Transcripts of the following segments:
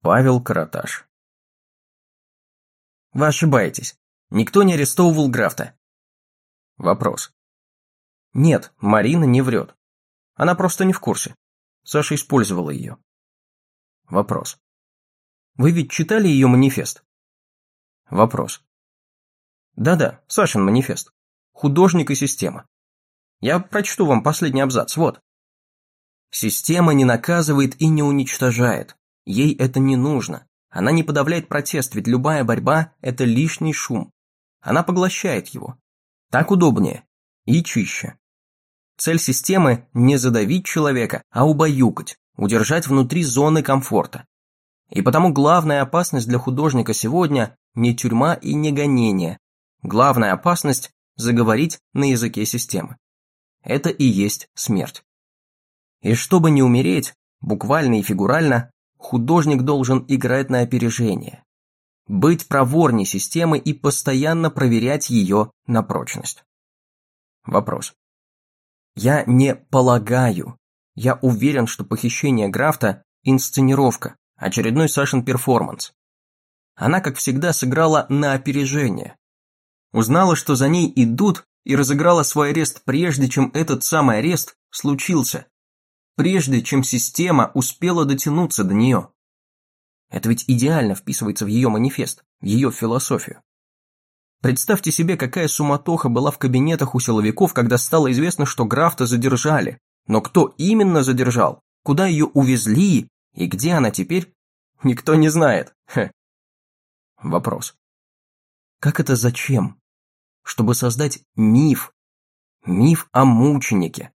Павел Караташ. Вы ошибаетесь. Никто не арестовывал Графта. Вопрос. Нет, Марина не врет. Она просто не в курсе. Саша использовала ее. Вопрос. Вы ведь читали ее манифест? Вопрос. Да-да, Сашин манифест. Художник и система. Я прочту вам последний абзац, вот. Система не наказывает и не уничтожает. Ей это не нужно. Она не подавляет протест, ведь любая борьба – это лишний шум. Она поглощает его. Так удобнее и чище. Цель системы – не задавить человека, а убаюкать, удержать внутри зоны комфорта. И потому главная опасность для художника сегодня – не тюрьма и не гонение. Главная опасность – заговорить на языке системы. Это и есть смерть. И чтобы не умереть, буквально и фигурально, художник должен играть на опережение. Быть проворней системы и постоянно проверять ее на прочность. Вопрос. Я не полагаю. Я уверен, что похищение Графта – инсценировка, очередной Сашин перформанс. Она, как всегда, сыграла на опережение. Узнала, что за ней идут, и разыграла свой арест прежде, чем этот самый арест случился прежде чем система успела дотянуться до нее. Это ведь идеально вписывается в ее манифест, в ее философию. Представьте себе, какая суматоха была в кабинетах у силовиков, когда стало известно, что Графта задержали. Но кто именно задержал, куда ее увезли и где она теперь, никто не знает. Хе. Вопрос. Как это зачем? Чтобы создать миф. Миф о мученике,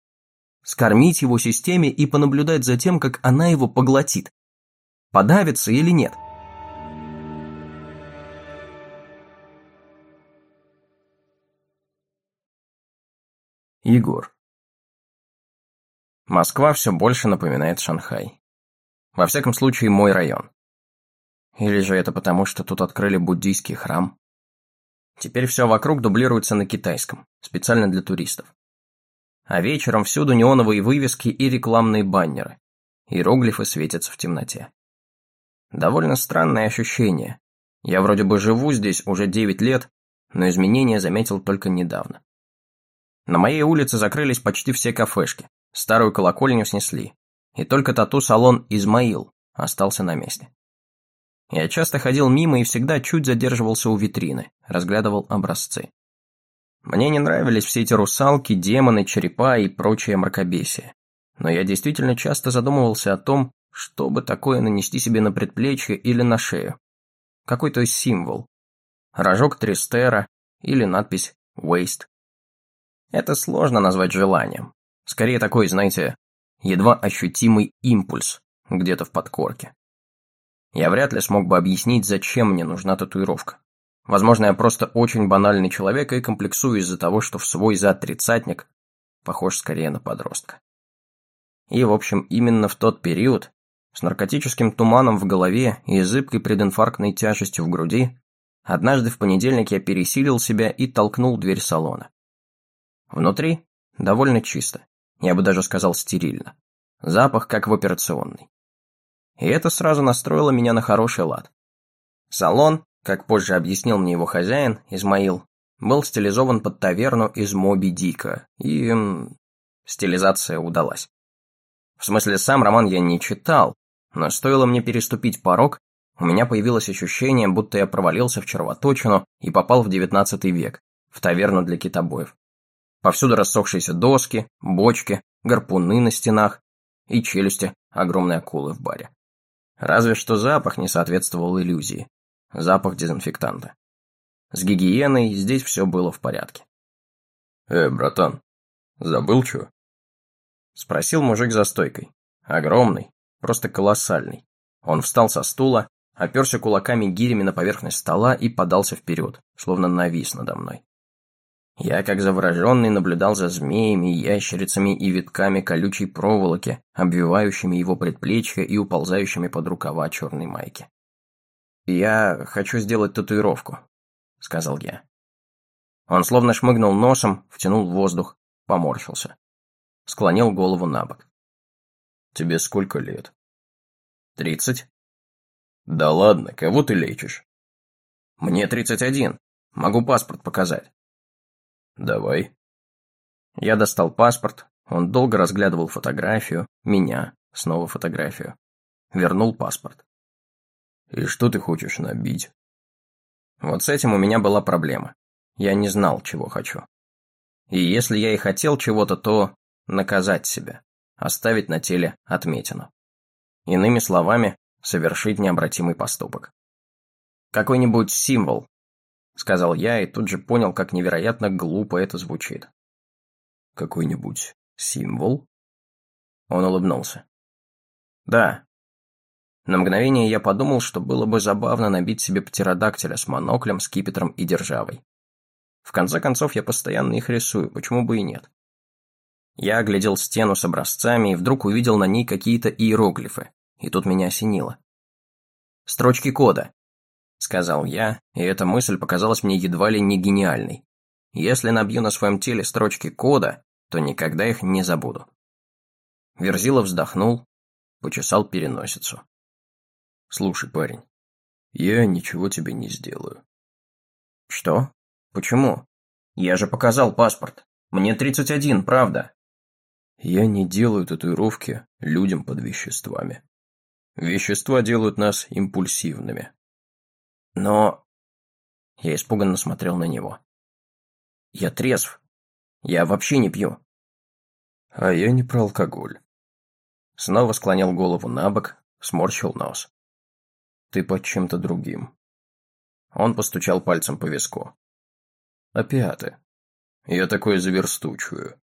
скормить его системе и понаблюдать за тем, как она его поглотит. Подавится или нет? Егор. Москва все больше напоминает Шанхай. Во всяком случае, мой район. Или же это потому, что тут открыли буддийский храм? Теперь все вокруг дублируется на китайском, специально для туристов а вечером всюду неоновые вывески и рекламные баннеры. Иероглифы светятся в темноте. Довольно странное ощущение. Я вроде бы живу здесь уже 9 лет, но изменения заметил только недавно. На моей улице закрылись почти все кафешки, старую колокольню снесли, и только тату-салон «Измаил» остался на месте. Я часто ходил мимо и всегда чуть задерживался у витрины, разглядывал образцы. Мне не нравились все эти русалки, демоны, черепа и прочее мракобесие. Но я действительно часто задумывался о том, чтобы такое нанести себе на предплечье или на шею. Какой-то символ. Рожок Тристера или надпись «Waste». Это сложно назвать желанием. Скорее такой, знаете, едва ощутимый импульс где-то в подкорке. Я вряд ли смог бы объяснить, зачем мне нужна татуировка. Возможно, я просто очень банальный человек и комплексую из-за того, что в свой зад тридцатник похож скорее на подростка. И, в общем, именно в тот период, с наркотическим туманом в голове и зыбкой прединфарктной тяжестью в груди, однажды в понедельник я пересилил себя и толкнул дверь салона. Внутри довольно чисто, я бы даже сказал стерильно. Запах как в операционной. И это сразу настроило меня на хороший лад. Салон как позже объяснил мне его хозяин, Измаил, был стилизован под таверну из Моби Дика, и... М, стилизация удалась. В смысле, сам роман я не читал, но стоило мне переступить порог, у меня появилось ощущение, будто я провалился в червоточину и попал в девятнадцатый век, в таверну для китобоев. Повсюду рассохшиеся доски, бочки, гарпуны на стенах и челюсти огромной акулы в баре. Разве что запах не соответствовал иллюзии запах дезинфектанта. С гигиеной здесь все было в порядке. «Э, братан, забыл чего?» Спросил мужик за стойкой. Огромный, просто колоссальный. Он встал со стула, оперся кулаками гирями на поверхность стола и подался вперед, словно навис надо мной. Я, как завороженный, наблюдал за змеями, ящерицами и витками колючей проволоки, обвивающими его предплечья и уползающими под рукава черной майки. «Я хочу сделать татуировку», — сказал я. Он словно шмыгнул носом, втянул воздух, поморщился. Склонил голову на бок. «Тебе сколько лет?» «Тридцать». Да ладно, кого ты лечишь? Мне 31. Могу паспорт показать. Давай. Я достал паспорт, он долго разглядывал фотографию, меня, снова фотографию. Вернул паспорт. И что ты хочешь набить? Вот с этим у меня была проблема. Я не знал, чего хочу. И если я и хотел чего-то, то наказать себя, оставить на теле отметину. Иными словами, совершить необратимый поступок. «Какой-нибудь символ», — сказал я и тут же понял, как невероятно глупо это звучит. «Какой-нибудь символ?» Он улыбнулся. «Да». На мгновение я подумал, что было бы забавно набить себе птеродактиля с моноклем, скипетром и державой. В конце концов, я постоянно их рисую, почему бы и нет. Я оглядел стену с образцами и вдруг увидел на ней какие-то иероглифы, и тут меня осенило. «Строчки кода», — сказал я, и эта мысль показалась мне едва ли не гениальной. Если набью на своем теле строчки кода, то никогда их не забуду. Верзила вздохнул, почесал переносицу. «Слушай, парень, я ничего тебе не сделаю». «Что? Почему? Я же показал паспорт. Мне 31, правда?» «Я не делаю татуировки людям под веществами. Вещества делают нас импульсивными». «Но...» Я испуганно смотрел на него. «Я трезв. Я вообще не пью». «А я не про алкоголь». Снова склонил голову на бок, сморщил нос. «Ты под чем-то другим». Он постучал пальцем по виску. «Опиаты. Я такое заверстучую.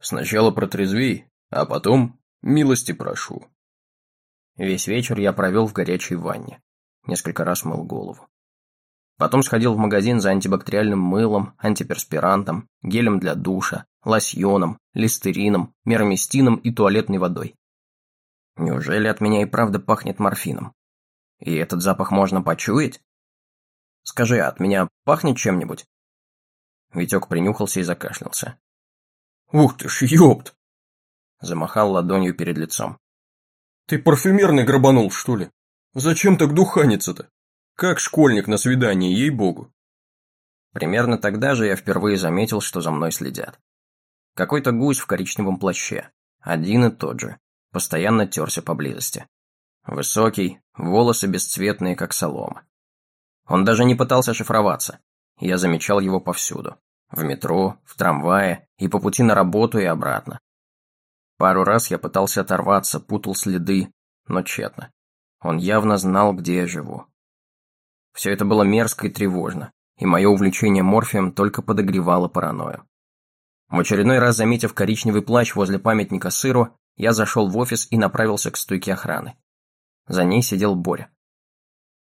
Сначала протрезвей, а потом милости прошу». Весь вечер я провел в горячей ванне. Несколько раз мыл голову. Потом сходил в магазин за антибактериальным мылом, антиперспирантом, гелем для душа, лосьоном, листерином, мермистином и туалетной водой. Неужели от меня и правда пахнет морфином? И этот запах можно почуять? Скажи, от меня пахнет чем-нибудь? Витек принюхался и закашлялся. «Ух ты ж, ёпт!» Замахал ладонью перед лицом. «Ты парфюмерный грабанул, что ли? Зачем так духаниться-то? Как школьник на свидании, ей-богу!» Примерно тогда же я впервые заметил, что за мной следят. Какой-то гусь в коричневом плаще, один и тот же, постоянно терся поблизости. Высокий, волосы бесцветные, как солома. Он даже не пытался шифроваться. Я замечал его повсюду. В метро, в трамвае и по пути на работу и обратно. Пару раз я пытался оторваться, путал следы, но тщетно. Он явно знал, где я живу. Все это было мерзко и тревожно, и мое увлечение морфием только подогревало паранойю. В очередной раз, заметив коричневый плащ возле памятника сыру, я зашел в офис и направился к стойке охраны. За ней сидел Боря.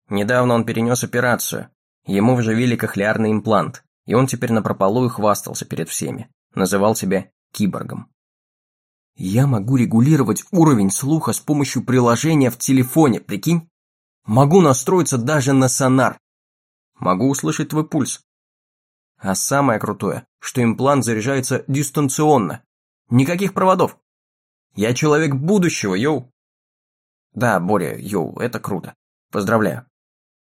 Недавно он перенес операцию. Ему вживили кохлеарный имплант, и он теперь напропалую хвастался перед всеми. Называл себя киборгом. Я могу регулировать уровень слуха с помощью приложения в телефоне, прикинь? Могу настроиться даже на сонар. Могу услышать твой пульс. А самое крутое, что имплант заряжается дистанционно. Никаких проводов. Я человек будущего, йоу. Да, Боря, йоу, это круто. Поздравляю.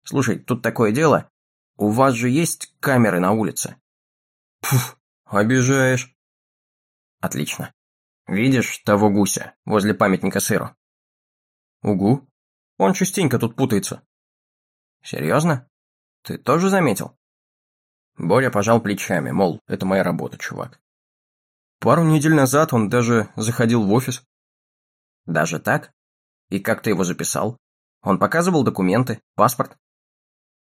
Слушай, тут такое дело. У вас же есть камеры на улице? Пф, обижаешь. Отлично. Видишь того гуся возле памятника сыру? Угу. Он частенько тут путается. Серьезно? Ты тоже заметил? Боря пожал плечами, мол, это моя работа, чувак. Пару недель назад он даже заходил в офис. Даже так? И как ты его записал? Он показывал документы, паспорт?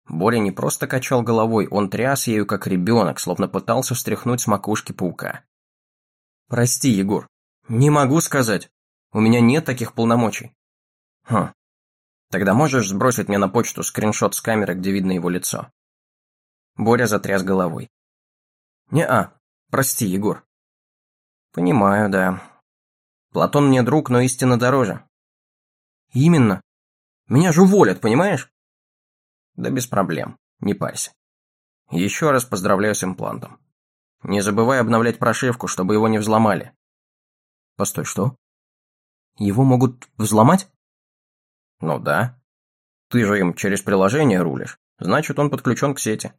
Боря не просто качал головой, он тряс ею, как ребенок, словно пытался встряхнуть с макушки паука. «Прости, Егор, не могу сказать. У меня нет таких полномочий». «Хм. Тогда можешь сбросить мне на почту скриншот с камеры, где видно его лицо?» Боря затряс головой. «Не-а, прости, Егор». «Понимаю, да. Платон мне друг, но истинно дороже». «Именно. Меня же уволят, понимаешь?» Да без проблем, не парься. Еще раз поздравляю с имплантом. Не забывай обновлять прошивку, чтобы его не взломали. Постой, что? Его могут взломать? Ну да. Ты же им через приложение рулишь, значит, он подключен к сети.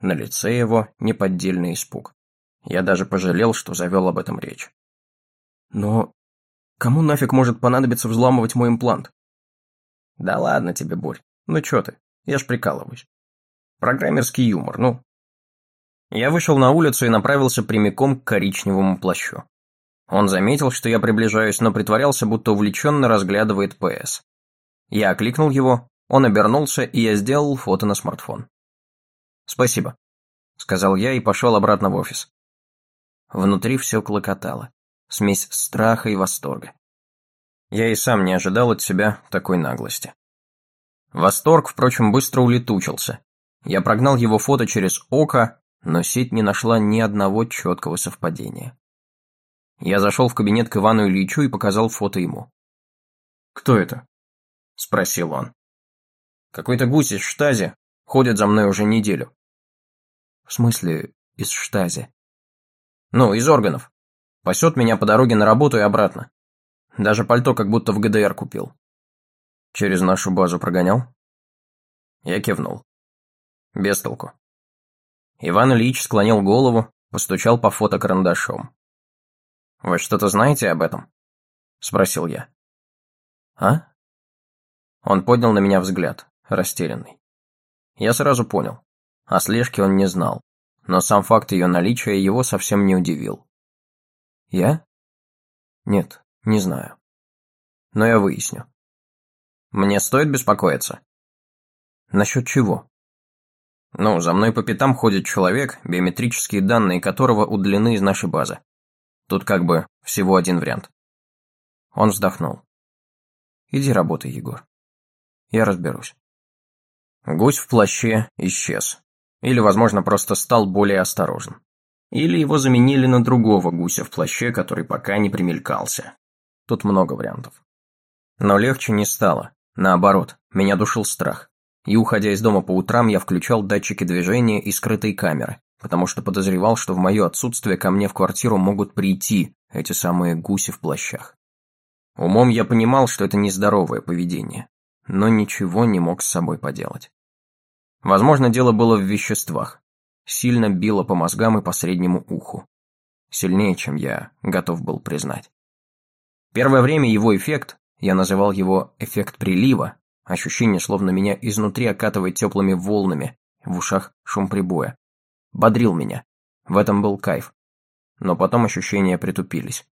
На лице его неподдельный испуг. Я даже пожалел, что завел об этом речь. Но кому нафиг может понадобиться взламывать мой имплант? Да ладно тебе, Борь. Ну чё ты, я ж прикалываюсь. Программерский юмор, ну. Я вышел на улицу и направился прямиком к коричневому плащу. Он заметил, что я приближаюсь, но притворялся, будто увлеченно разглядывает ПС. Я окликнул его, он обернулся, и я сделал фото на смартфон. «Спасибо», — сказал я и пошел обратно в офис. Внутри все клокотало, смесь страха и восторга. Я и сам не ожидал от себя такой наглости. Восторг, впрочем, быстро улетучился. Я прогнал его фото через око, но сеть не нашла ни одного четкого совпадения. Я зашел в кабинет к Ивану Ильичу и показал фото ему. «Кто это?» – спросил он. «Какой-то гусь из штази ходит за мной уже неделю». «В смысле, из штази?» «Ну, из органов. Пасет меня по дороге на работу и обратно. Даже пальто как будто в ГДР купил». «Через нашу базу прогонял?» Я кивнул. Без толку. Иван Ильич склонил голову, постучал по фото карандашом. «Вы что-то знаете об этом?» – спросил я. «А?» Он поднял на меня взгляд, растерянный. Я сразу понял. О слежке он не знал, но сам факт ее наличия его совсем не удивил. «Я?» «Нет, не знаю. Но я выясню». «Мне стоит беспокоиться?» «Насчет чего?» «Ну, за мной по пятам ходит человек, биометрические данные которого удалены из нашей базы. Тут как бы всего один вариант. Он вздохнул. Иди работай, Егор. Я разберусь. Гусь в плаще исчез. Или, возможно, просто стал более осторожен. Или его заменили на другого гуся в плаще, который пока не примелькался. Тут много вариантов. Но легче не стало. Наоборот, меня душил страх. И, уходя из дома по утрам, я включал датчики движения и скрытые камеры, потому что подозревал, что в мое отсутствие ко мне в квартиру могут прийти эти самые гуси в плащах. Умом я понимал, что это нездоровое поведение, но ничего не мог с собой поделать. Возможно, дело было в веществах. Сильно било по мозгам и по среднему уху. Сильнее, чем я готов был признать. Первое время его эффект, я называл его эффект прилива, ощущение, словно меня изнутри окатывает теплыми волнами, в ушах шум прибоя, бодрил меня. В этом был кайф. Но потом ощущения притупились.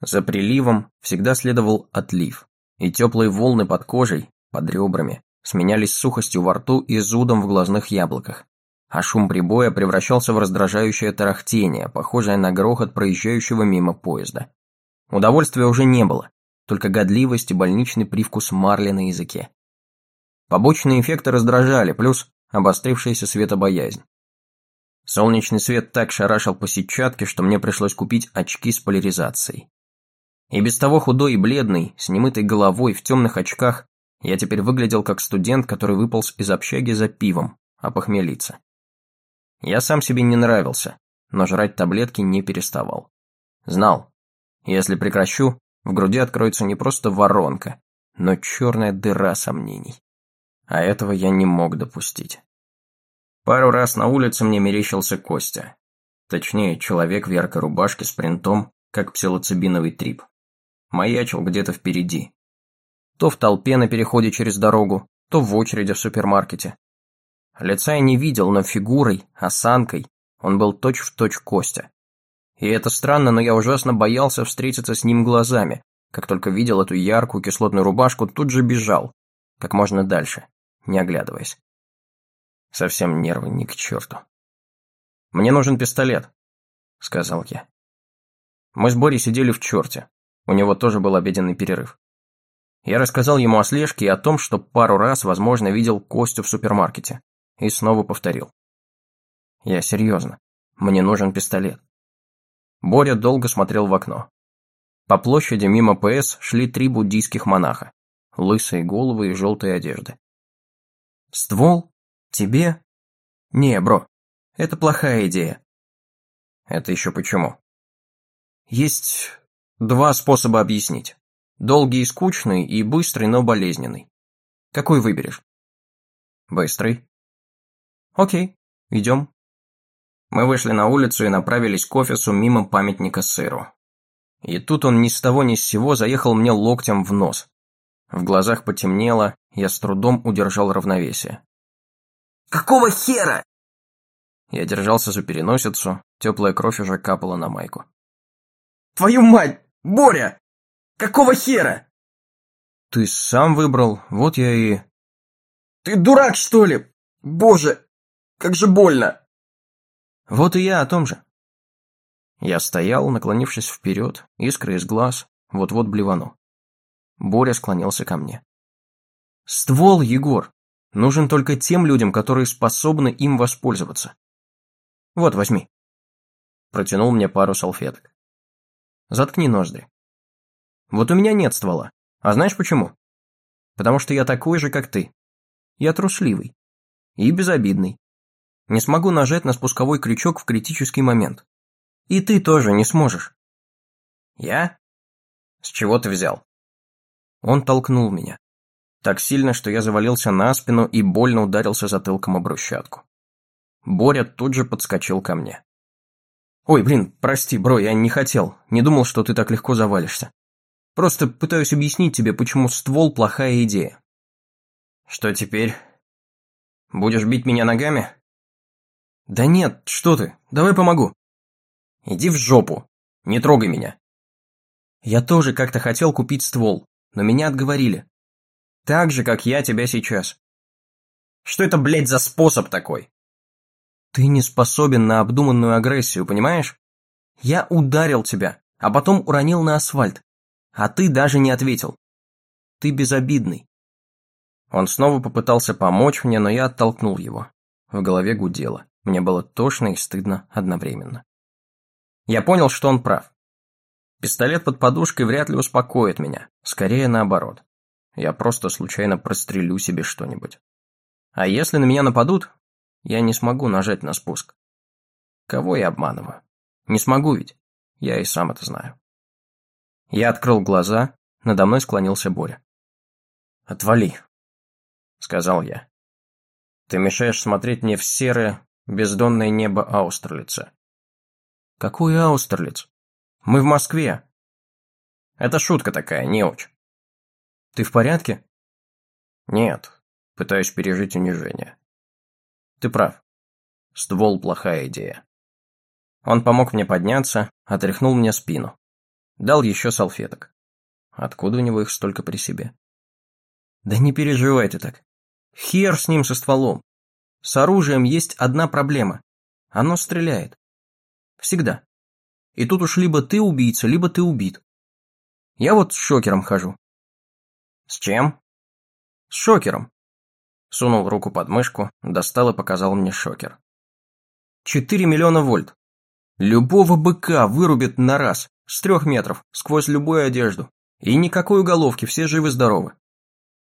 За приливом всегда следовал отлив, и теплые волны под кожей, под ребрами, сменялись сухостью во рту и зудом в глазных яблоках. А шум прибоя превращался в раздражающее тарахтение, похожее на грохот проезжающего мимо поезда. Удовольствия уже не было, только годливость и больничный привкус марли на языке. Побочные эффекты раздражали, плюс обострившаяся светобоязнь. Солнечный свет так шарашил по сетчатке, что мне пришлось купить очки с поляризацией. И без того худой и бледный, с немытой головой, в темных очках, я теперь выглядел как студент, который выполз из общаги за пивом, а похмелиться. Я сам себе не нравился, но жрать таблетки не переставал. Знал, если прекращу, в груди откроется не просто воронка, но черная дыра сомнений. А этого я не мог допустить. Пару раз на улице мне мерещился Костя. Точнее, человек в яркой рубашке с принтом, как псилоцибиновый трип. Маячил где-то впереди. То в толпе на переходе через дорогу, то в очереди в супермаркете. Лица я не видел, но фигурой, осанкой он был точь-в-точь точь Костя. И это странно, но я ужасно боялся встретиться с ним глазами. Как только видел эту яркую кислотную рубашку, тут же бежал. Как можно дальше, не оглядываясь. Совсем нервы ни к черту. «Мне нужен пистолет», — сказал я. Мы с Борей сидели в черте. У него тоже был обеденный перерыв. Я рассказал ему о слежке и о том, что пару раз, возможно, видел Костю в супермаркете. И снова повторил. Я серьезно. Мне нужен пистолет. Боря долго смотрел в окно. По площади мимо ПС шли три буддийских монаха. Лысые головы и желтые одежды. «Ствол?» Тебе? Не, бро, это плохая идея. Это еще почему? Есть два способа объяснить. Долгий и скучный, и быстрый, но болезненный. Какой выберешь? Быстрый. Окей, идем. Мы вышли на улицу и направились к офису мимо памятника сыру. И тут он ни с того ни с сего заехал мне локтем в нос. В глазах потемнело, я с трудом удержал равновесие. «Какого хера?» Я держался за переносицу, теплая кровь уже капала на майку. «Твою мать! Боря! Какого хера?» «Ты сам выбрал, вот я и...» «Ты дурак, что ли? Боже, как же больно!» «Вот и я о том же». Я стоял, наклонившись вперед, искры из глаз, вот-вот блевану. Боря склонился ко мне. «Ствол, Егор, нужен только тем людям, которые способны им воспользоваться. Вот, возьми». Протянул мне пару салфеток. «Заткни ноздри. Вот у меня нет ствола. А знаешь почему? Потому что я такой же, как ты. Я трусливый. И безобидный. Не смогу нажать на спусковой крючок в критический момент. И ты тоже не сможешь. Я? С чего ты взял? Он толкнул меня. Так сильно, что я завалился на спину и больно ударился затылком о брусчатку. Боря тут же подскочил ко мне. «Ой, блин, прости, бро, я не хотел. Не думал, что ты так легко завалишься. Просто пытаюсь объяснить тебе, почему ствол – плохая идея». «Что теперь? Будешь бить меня ногами?» «Да нет, что ты, давай помогу». «Иди в жопу, не трогай меня». Я тоже как-то хотел купить ствол, но меня отговорили. Так же, как я тебя сейчас. Что это, блядь, за способ такой? Ты не способен на обдуманную агрессию, понимаешь? Я ударил тебя, а потом уронил на асфальт. А ты даже не ответил. Ты безобидный. Он снова попытался помочь мне, но я оттолкнул его. В голове гудело. Мне было тошно и стыдно одновременно. Я понял, что он прав. Пистолет под подушкой вряд ли успокоит меня, скорее наоборот. Я просто случайно прострелю себе что-нибудь. А если на меня нападут, я не смогу нажать на спуск. Кого я обманываю? Не смогу ведь. Я и сам это знаю. Я открыл глаза, надо мной склонился Боря. «Отвали», — сказал я. «Ты мешаешь смотреть мне в серое, бездонное небо Аустерлица». «Какой Аустерлиц? Мы в Москве». «Это шутка такая, не очень». «Ты в порядке?» «Нет, пытаюсь пережить унижение». «Ты прав. Ствол – плохая идея». Он помог мне подняться, отряхнул мне спину. Дал еще салфеток. Откуда у него их столько при себе? Да не переживай ты так. Хер с ним со стволом. С оружием есть одна проблема. Оно стреляет. Всегда. И тут уж либо ты убийца, либо ты убит. Я вот с шокером хожу. С чем? С шокером. Сунул руку под мышку, достал и показал мне шокер. Четыре миллиона вольт. Любого быка вырубит на раз, с трех метров, сквозь любую одежду. И никакой уголовки, все живы-здоровы.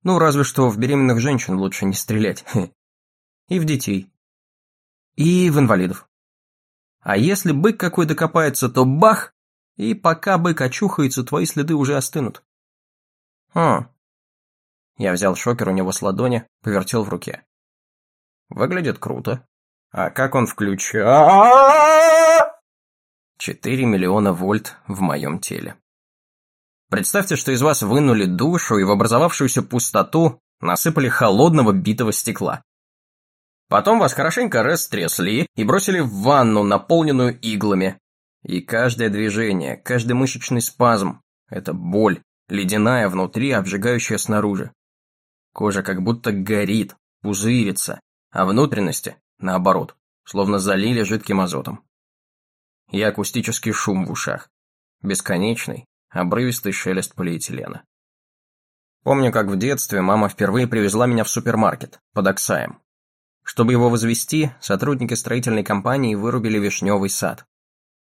Ну, разве что в беременных женщин лучше не стрелять. И в детей. И в инвалидов. А если бык какой докопается, то бах! И пока бык очухается, твои следы уже остынут. Хм. Я взял шокер у него с ладони, повертел в руке. Выглядит круто. А как он включает? Четыре миллиона вольт в моем теле. Представьте, что из вас вынули душу и в образовавшуюся пустоту насыпали холодного битого стекла. Потом вас хорошенько растрясли и бросили в ванну, наполненную иглами. И каждое движение, каждый мышечный спазм – это боль, ледяная внутри, обжигающая снаружи. Кожа как будто горит, пузырится, а внутренности, наоборот, словно залили жидким азотом. И акустический шум в ушах. Бесконечный, обрывистый шелест полиэтилена. Помню, как в детстве мама впервые привезла меня в супермаркет под Оксаем. Чтобы его возвести, сотрудники строительной компании вырубили вишневый сад.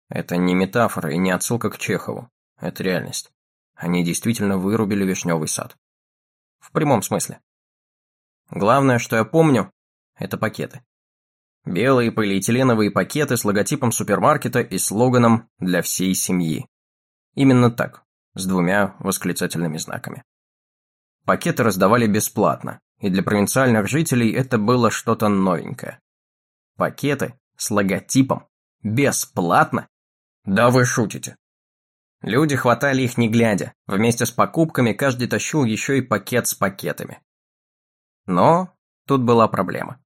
Это не метафора и не отсылка к Чехову. Это реальность. Они действительно вырубили вишневый сад. В прямом смысле. Главное, что я помню, это пакеты. Белые полиэтиленовые пакеты с логотипом супермаркета и слоганом «Для всей семьи». Именно так, с двумя восклицательными знаками. Пакеты раздавали бесплатно, и для провинциальных жителей это было что-то новенькое. Пакеты с логотипом. Бесплатно? Да вы шутите. Люди хватали их не глядя. Вместе с покупками каждый тащил еще и пакет с пакетами. Но тут была проблема.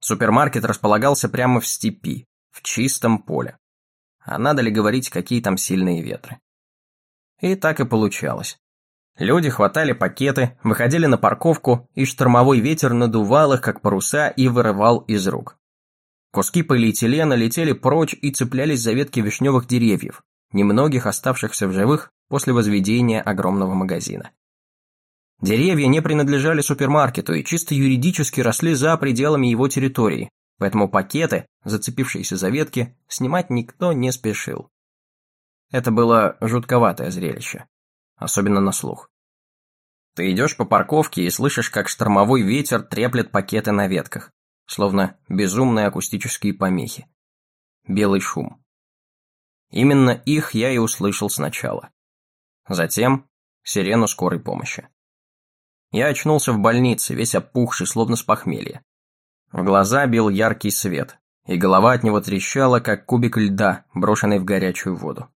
Супермаркет располагался прямо в степи, в чистом поле. А надо ли говорить, какие там сильные ветры? И так и получалось. Люди хватали пакеты, выходили на парковку, и штормовой ветер надувал их, как паруса, и вырывал из рук. Куски полиэтилена летели прочь и цеплялись за ветки вишневых деревьев, немногих оставшихся в живых после возведения огромного магазина. Деревья не принадлежали супермаркету и чисто юридически росли за пределами его территории, поэтому пакеты, зацепившиеся за ветки, снимать никто не спешил. Это было жутковатое зрелище, особенно на слух. Ты идешь по парковке и слышишь, как штормовой ветер треплет пакеты на ветках, словно безумные акустические помехи. Белый шум. Именно их я и услышал сначала. Затем сирену скорой помощи. Я очнулся в больнице, весь опухший, словно с похмелья. В глаза бил яркий свет, и голова от него трещала, как кубик льда, брошенный в горячую воду.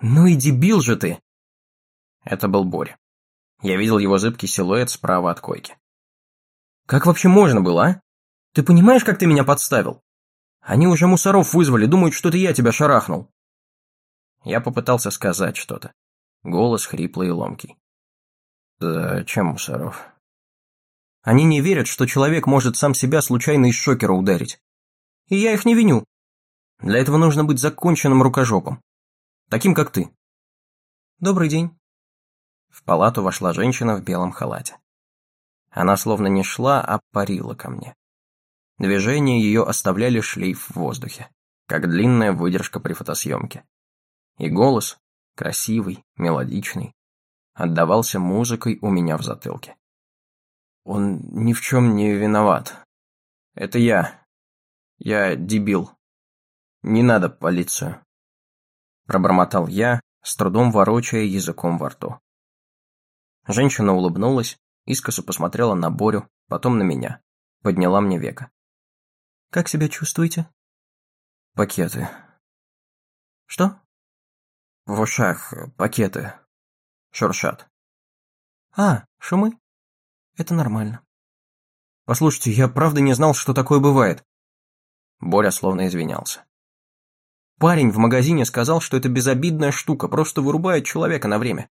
«Ну и дебил же ты!» Это был Боря. Я видел его зыбкий силуэт справа от койки. «Как вообще можно было, а? Ты понимаешь, как ты меня подставил? Они уже мусоров вызвали, думают, что это я тебя шарахнул». Я попытался сказать что-то. Голос хриплый и ломкий. Зачем мусоров? Они не верят, что человек может сам себя случайно из шокера ударить. И я их не виню. Для этого нужно быть законченным рукожопом. Таким, как ты. Добрый день. В палату вошла женщина в белом халате. Она словно не шла, а парила ко мне. Движения ее оставляли шлейф в воздухе, как длинная выдержка при фотосъемке. И голос, красивый, мелодичный, отдавался музыкой у меня в затылке. Он ни в чем не виноват. Это я. Я дебил. Не надо полицию. Пробормотал я, с трудом ворочая языком во рту. Женщина улыбнулась, искоса посмотрела на Борю, потом на меня. Подняла мне века. «Как себя чувствуете?» «Пакеты». «Что?» «В ушах пакеты шуршат. А, шумы? Это нормально. Послушайте, я правда не знал, что такое бывает. Боря словно извинялся. Парень в магазине сказал, что это безобидная штука, просто вырубает человека на время.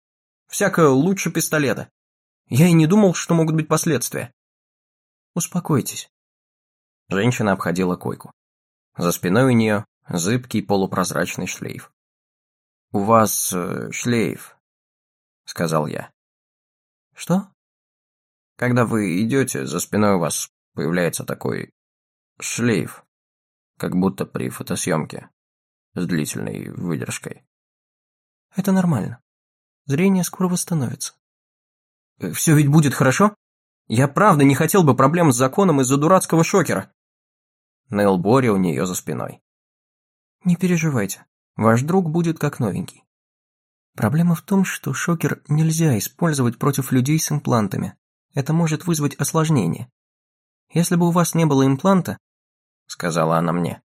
Всякое лучше пистолета. Я и не думал, что могут быть последствия. Успокойтесь. Женщина обходила койку. За спиной у нее зыбкий полупрозрачный шлейф. «У вас э, шлейф, сказал я. Что? Когда вы идете, за спиной у вас появляется такой шлейф, как будто при фотосъемке с длительной выдержкой. Это нормально. Зрение скоро восстановится. Все ведь будет хорошо? Я правда не хотел бы проблем с законом из-за дурацкого шокера. Ныл Бори у нее за спиной. Не переживайте, ваш друг будет как новенький. Проблема в том, что шокер нельзя использовать против людей с имплантами. Это может вызвать осложнение. Если бы у вас не было импланта, сказала она мне,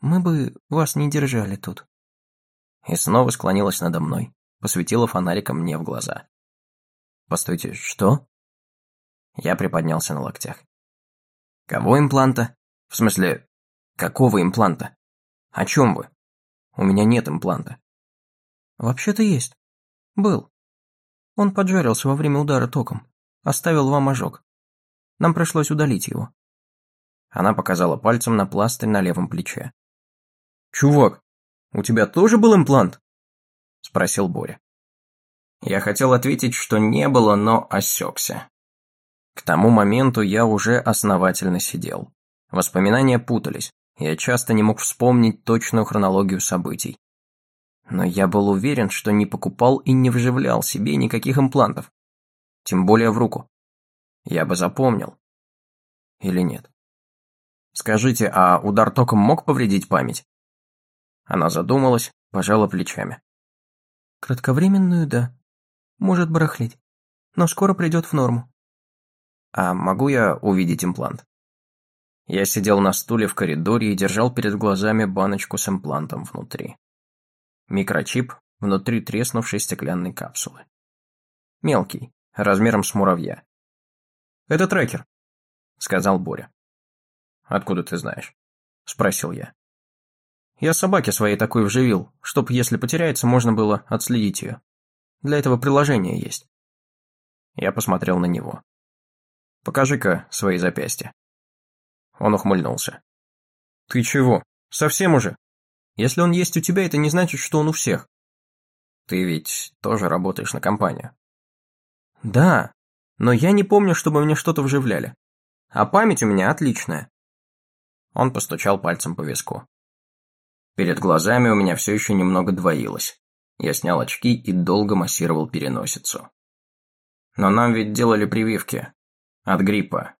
мы бы вас не держали тут. И снова склонилась надо мной, посветила фонариком мне в глаза. Постойте, что? Я приподнялся на локтях. Кого импланта? В смысле, какого импланта? О чем вы? У меня нет импланта. «Вообще-то есть. Был. Он поджарился во время удара током. Оставил вам ожог. Нам пришлось удалить его». Она показала пальцем на пластырь на левом плече. «Чувак, у тебя тоже был имплант?» Спросил Боря. Я хотел ответить, что не было, но осекся. К тому моменту я уже основательно сидел. Воспоминания путались, я часто не мог вспомнить точную хронологию событий. Но я был уверен, что не покупал и не вживлял себе никаких имплантов. Тем более в руку. Я бы запомнил. Или нет? Скажите, а удар током мог повредить память? Она задумалась, пожала плечами. Кратковременную, да. Может барахлить. Но скоро придет в норму. А могу я увидеть имплант? Я сидел на стуле в коридоре и держал перед глазами баночку с имплантом внутри. Микрочип внутри треснувшей стеклянной капсулы. Мелкий, размером с муравья. «Это трекер», — сказал Боря. «Откуда ты знаешь?» — спросил я. «Я собаке своей такой вживил, чтоб, если потеряется, можно было отследить ее. Для этого приложение есть». Я посмотрел на него. «Покажи-ка свои запястья». Он ухмыльнулся. «Ты чего? Совсем уже? Если он есть у тебя, это не значит, что он у всех. Ты ведь тоже работаешь на компанию. Да, но я не помню, чтобы мне что-то вживляли. А память у меня отличная. Он постучал пальцем по виску. Перед глазами у меня все еще немного двоилось. Я снял очки и долго массировал переносицу. Но нам ведь делали прививки. От гриппа.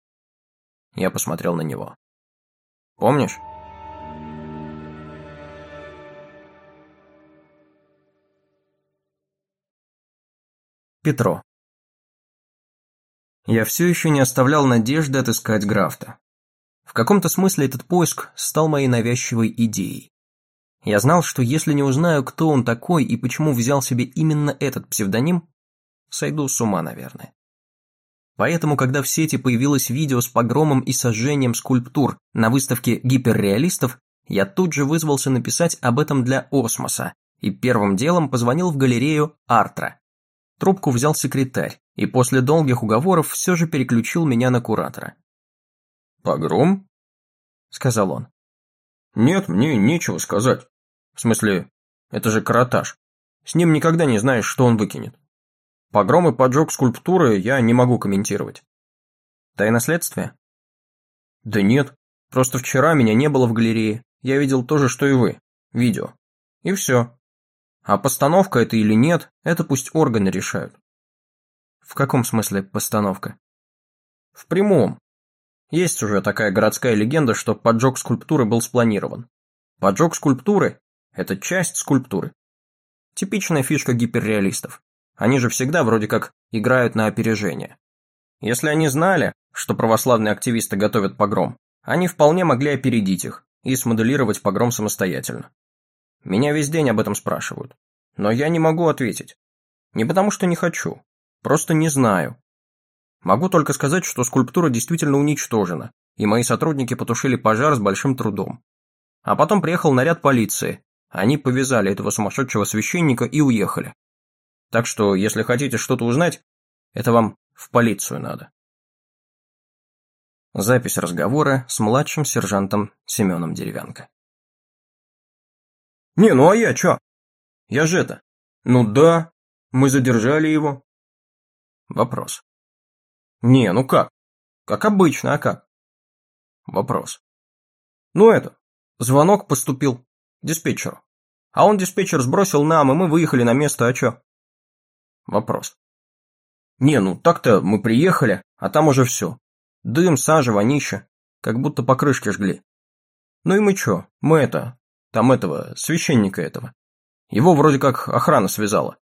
Я посмотрел на него. Помнишь? Петро. Я все еще не оставлял надежды отыскать Графта. В каком-то смысле этот поиск стал моей навязчивой идеей. Я знал, что если не узнаю, кто он такой и почему взял себе именно этот псевдоним, сойду с ума, наверное. Поэтому, когда в сети появилось видео с погромом и сожжением скульптур на выставке гиперреалистов, я тут же вызвался написать об этом для Осмоса и первым делом позвонил в галерею Артра. Трубку взял секретарь и после долгих уговоров все же переключил меня на куратора. «Погром?» — сказал он. «Нет, мне нечего сказать. В смысле, это же каратаж. С ним никогда не знаешь, что он выкинет. Погром и поджог скульптуры я не могу комментировать. Тайноследствие? Да нет, просто вчера меня не было в галерее. Я видел то же, что и вы. Видео. И все. А постановка это или нет, это пусть органы решают. В каком смысле постановка? В прямом. Есть уже такая городская легенда, что поджог скульптуры был спланирован. Поджог скульптуры – это часть скульптуры. Типичная фишка гиперреалистов. Они же всегда вроде как играют на опережение. Если они знали, что православные активисты готовят погром, они вполне могли опередить их и смоделировать погром самостоятельно. Меня весь день об этом спрашивают. Но я не могу ответить. Не потому что не хочу, просто не знаю. Могу только сказать, что скульптура действительно уничтожена, и мои сотрудники потушили пожар с большим трудом. А потом приехал наряд полиции. Они повязали этого сумасшедшего священника и уехали. Так что, если хотите что-то узнать, это вам в полицию надо. Запись разговора с младшим сержантом Семеном Деревянко. «Не, ну а я чё? Я же это... Ну да, мы задержали его». Вопрос. «Не, ну как? Как обычно, а как?» Вопрос. «Ну это, звонок поступил диспетчеру. А он диспетчер сбросил нам, и мы выехали на место, а чё?» Вопрос. Не, ну так-то мы приехали, а там уже все. Дым, сажа, вонища. Как будто по крышке жгли. Ну и мы чё, мы это, там этого, священника этого. Его вроде как охрана связала.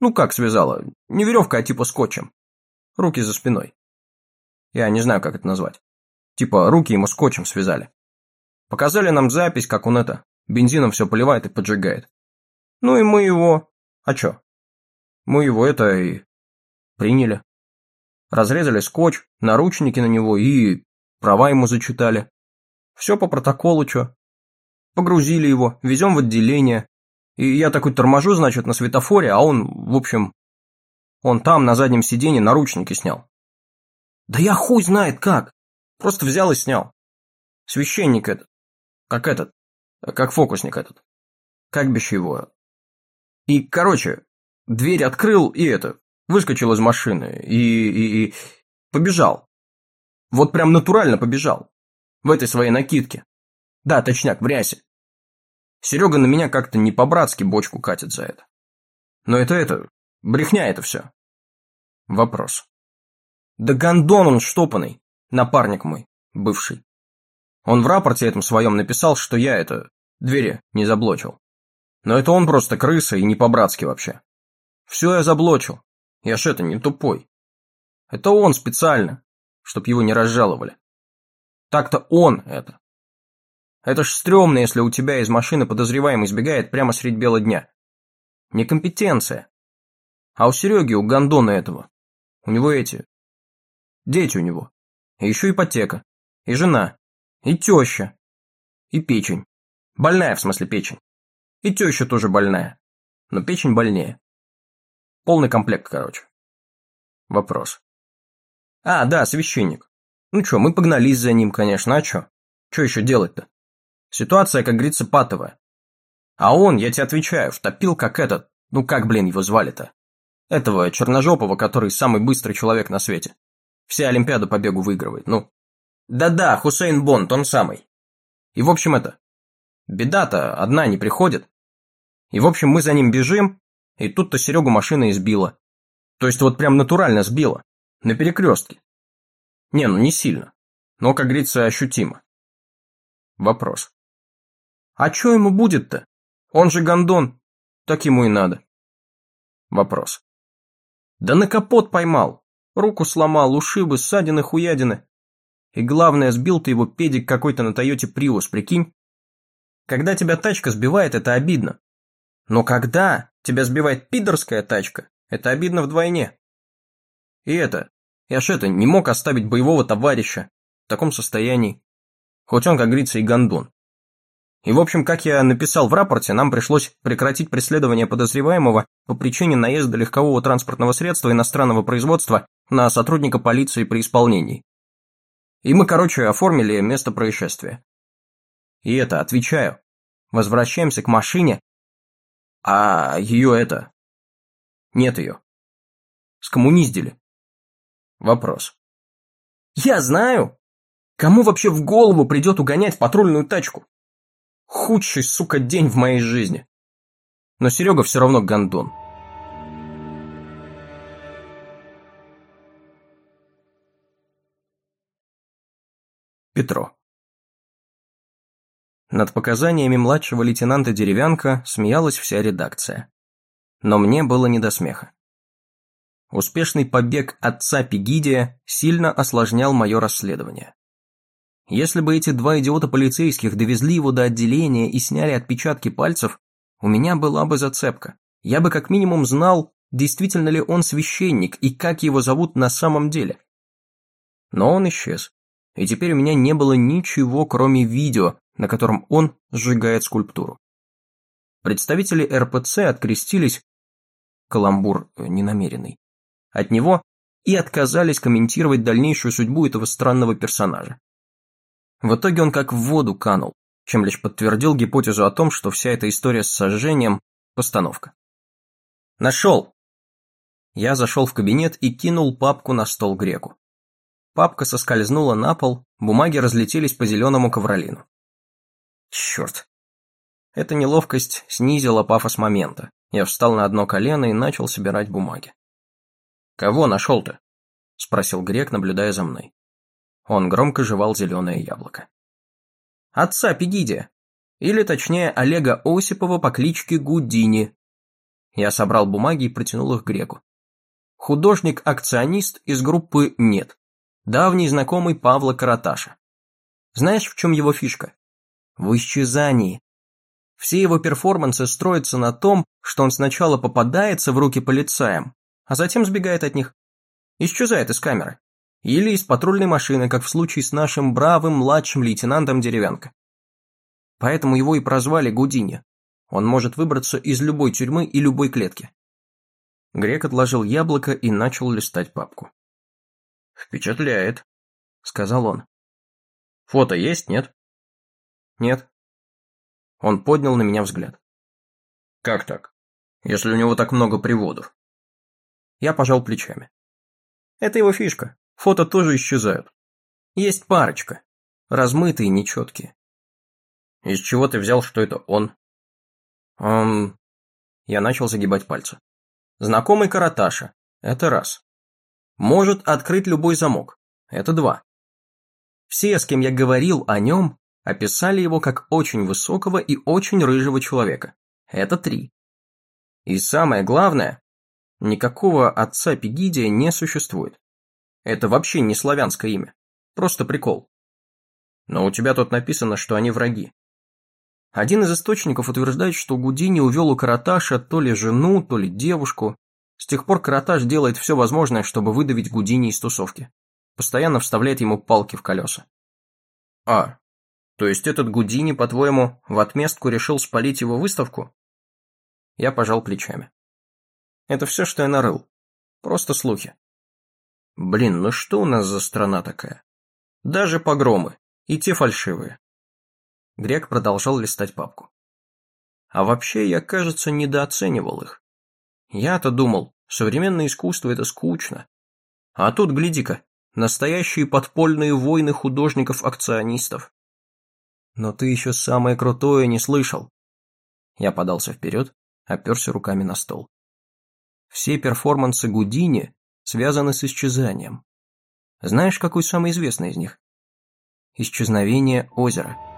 Ну как связала, не веревка, а типа скотчем. Руки за спиной. Я не знаю, как это назвать. Типа руки ему скотчем связали. Показали нам запись, как он это, бензином все поливает и поджигает. Ну и мы его... А чё? Мы его это и приняли. Разрезали скотч, наручники на него и права ему зачитали. Все по протоколу, чё. Погрузили его, везем в отделение. И я такой торможу, значит, на светофоре, а он, в общем, он там на заднем сиденье наручники снял. Да я хуй знает как. Просто взял и снял. Священник этот. Как этот. Как фокусник этот. Как бишь его. И, короче, Дверь открыл и это, выскочил из машины и, и, и побежал. Вот прям натурально побежал. В этой своей накидке. Да, точняк, в рясе. Серега на меня как-то не по-братски бочку катит за это. Но это это, брехня это все. Вопрос. Да гондон он штопанный, напарник мой, бывший. Он в рапорте этом своем написал, что я это, двери не заблочил. Но это он просто крыса и не по-братски вообще. Все я заблочил. Я ж это не тупой. Это он специально, чтоб его не разжаловали. Так-то он это. Это ж стрёмно, если у тебя из машины подозреваемый сбегает прямо средь бела дня. Некомпетенция. А у Сереги, у гондона этого, у него эти... Дети у него. И еще ипотека. И жена. И теща. И печень. Больная, в смысле, печень. И теща тоже больная. Но печень больнее. Полный комплект, короче. Вопрос. А, да, священник. Ну чё, мы погнались за ним, конечно, а чё? Чё еще делать-то? Ситуация, как говорится, патовая. А он, я тебе отвечаю, втопил как этот, ну как, блин, его звали-то? Этого черножопого, который самый быстрый человек на свете. Все Олимпиаду по бегу выигрывает, ну. Да-да, Хусейн Бонд, он самый. И в общем это, беда-то одна не приходит. И в общем мы за ним бежим, и тут-то Серегу машина избила. То есть вот прям натурально сбила. На перекрестке. Не, ну не сильно. Но, как говорится, ощутимо. Вопрос. А что ему будет-то? Он же гондон. Так ему и надо. Вопрос. Да на капот поймал. Руку сломал, ушибы, ссадины, хуядины. И главное, сбил ты его педик какой-то на Тойоте Приус, прикинь? Когда тебя тачка сбивает, это обидно. Но когда тебя сбивает пидорская тачка, это обидно вдвойне. И это, я ж это, не мог оставить боевого товарища в таком состоянии. Хоть он, как говорится, и гондон. И в общем, как я написал в рапорте, нам пришлось прекратить преследование подозреваемого по причине наезда легкового транспортного средства иностранного производства на сотрудника полиции при исполнении. И мы, короче, оформили место происшествия. И это, отвечаю, возвращаемся к машине, а ее это... Нет ее. Скоммуниздили. Вопрос. Я знаю. Кому вообще в голову придет угонять патрульную тачку? Худший, сука, день в моей жизни. Но Серега все равно гондон. Петро. Над показаниями младшего лейтенанта Деревянка смеялась вся редакция. Но мне было не до смеха. Успешный побег отца Пегидия сильно осложнял мое расследование. Если бы эти два идиота полицейских довезли его до отделения и сняли отпечатки пальцев, у меня была бы зацепка. Я бы как минимум знал, действительно ли он священник и как его зовут на самом деле. Но он исчез, и теперь у меня не было ничего, кроме видео, на котором он сжигает скульптуру. Представители РПЦ открестились, каламбур э, ненамеренный, от него и отказались комментировать дальнейшую судьбу этого странного персонажа. В итоге он как в воду канул, чем лишь подтвердил гипотезу о том, что вся эта история с сожжением – постановка. «Нашел!» Я зашел в кабинет и кинул папку на стол греку. Папка соскользнула на пол, бумаги разлетелись по зеленому ковролину. Черт. Эта неловкость снизила пафос момента. Я встал на одно колено и начал собирать бумаги. «Кого нашел-то?» – спросил Грек, наблюдая за мной. Он громко жевал зеленое яблоко. «Отца Пегидия, или точнее Олега Осипова по кличке Гудини». Я собрал бумаги и протянул их Греку. Художник-акционист из группы «Нет», давний знакомый Павла Караташа. Знаешь, в чем его фишка? В исчезании. Все его перформансы строятся на том, что он сначала попадается в руки полицаям, а затем сбегает от них. Исчезает из камеры. Или из патрульной машины, как в случае с нашим бравым младшим лейтенантом Деревянко. Поэтому его и прозвали Гудини. Он может выбраться из любой тюрьмы и любой клетки. Грек отложил яблоко и начал листать папку. «Впечатляет», — сказал он. «Фото есть, нет?» «Нет». Он поднял на меня взгляд. «Как так? Если у него так много приводов?» Я пожал плечами. Это его фишка. Фото тоже исчезают. Есть парочка. Размытые, нечеткие. Из чего ты взял, что это он? Эм... Я начал загибать пальцы. Знакомый Караташа. Это раз. Может открыть любой замок. Это два. Все, с кем я говорил о нем, описали его как очень высокого и очень рыжего человека. Это три. И самое главное, Никакого отца Пегидия не существует. Это вообще не славянское имя. Просто прикол. Но у тебя тут написано, что они враги. Один из источников утверждает, что Гудини увел у Караташа то ли жену, то ли девушку. С тех пор Караташ делает все возможное, чтобы выдавить Гудини из тусовки. Постоянно вставляет ему палки в колеса. А, то есть этот Гудини, по-твоему, в отместку решил спалить его выставку? Я пожал плечами. Это все, что я нарыл. Просто слухи. Блин, ну что у нас за страна такая? Даже погромы. И те фальшивые. Грек продолжал листать папку. А вообще, я, кажется, недооценивал их. Я-то думал, современное искусство – это скучно. А тут, гляди-ка, настоящие подпольные войны художников-акционистов. Но ты еще самое крутое не слышал. Я подался вперед, оперся руками на стол. Все перформансы Гудини связаны с исчезанием. Знаешь, какой самый известный из них? Исчезновение озера.